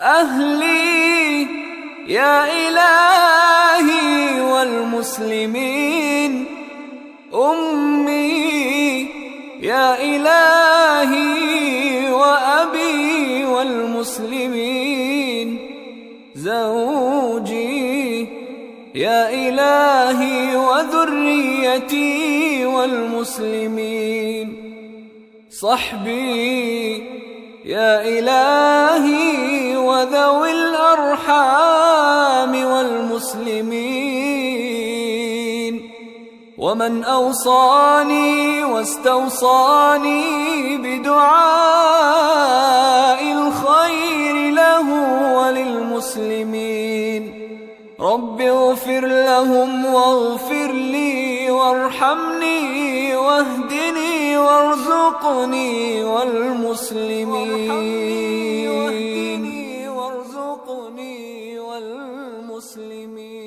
أهلي يا إلهي والمسلمين. أمي يا إلهي وأبي والمسلمين. زوجي يا إلهي وذريتي والمسلمين. صحبي يا إلهي وذوي الأرحام والمسلمين ومن أوصاني واستوصاني بدعاء الخير له وللمسلمين رب اغفر لهم واغفر لي وارحمني واهدني وارزقني والمسلمين وارزقني والمسلمين